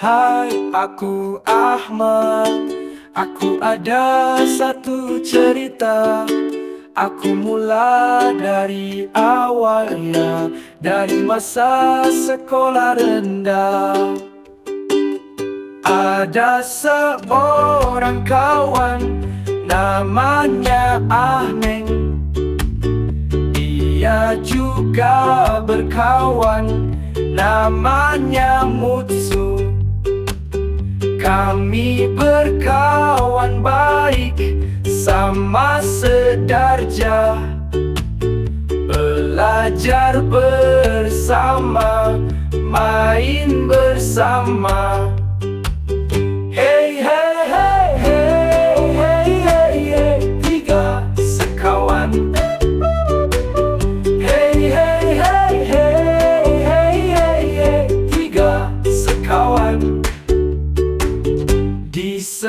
Hai, aku Ahmad. Aku ada satu cerita. Aku mula dari awalnya Dari masa sekolah rendah. Ada seorang kawan Namanya Ahmeng. Dia juga berkawan Namanya Mutsu Kami berkawan baik Sama sedarjah Belajar bersama Main bersama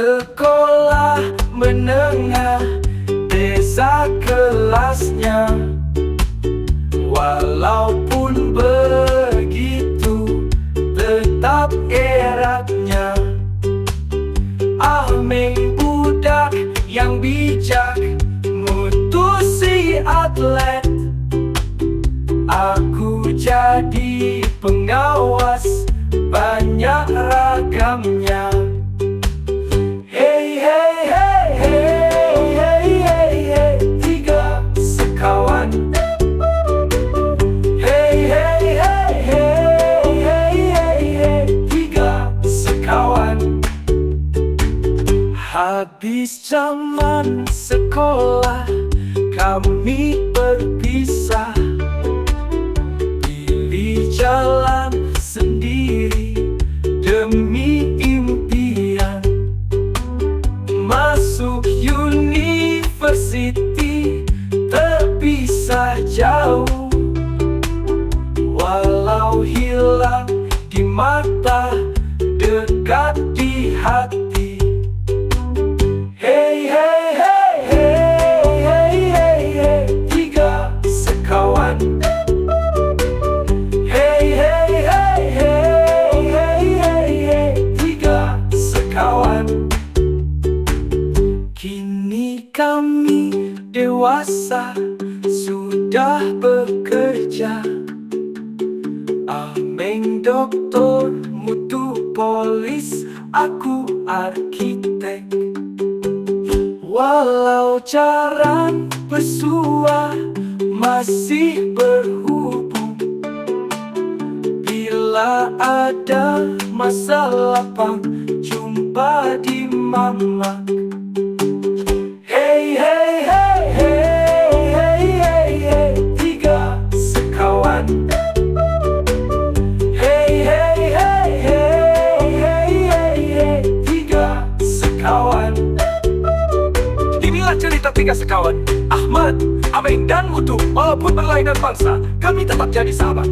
sekolah menengah Desa kelasnya. Walaupun begitu Tetap eratnya. Ameng budak yang bijak Mutusi atlet. Aku jadi pengawas Banyak ragamnya Habis zaman sekolah Kami berpisah. Pilih jalan sendiri Demi impian. Masuk university Terpisah jauh. Walau hilang di mata Dekat kami dewasa Sudah bekerja. Ameng doktor, mutu polis Aku arsitek Walau jarang bersua Masih berhubung. Bila ada masalah pang Jumpa di mama Inilah cerita tiga sekawan. Ahmad, Ameng dan Mutu Walaupun berlainan bangsa Kami tetap jadi sahabat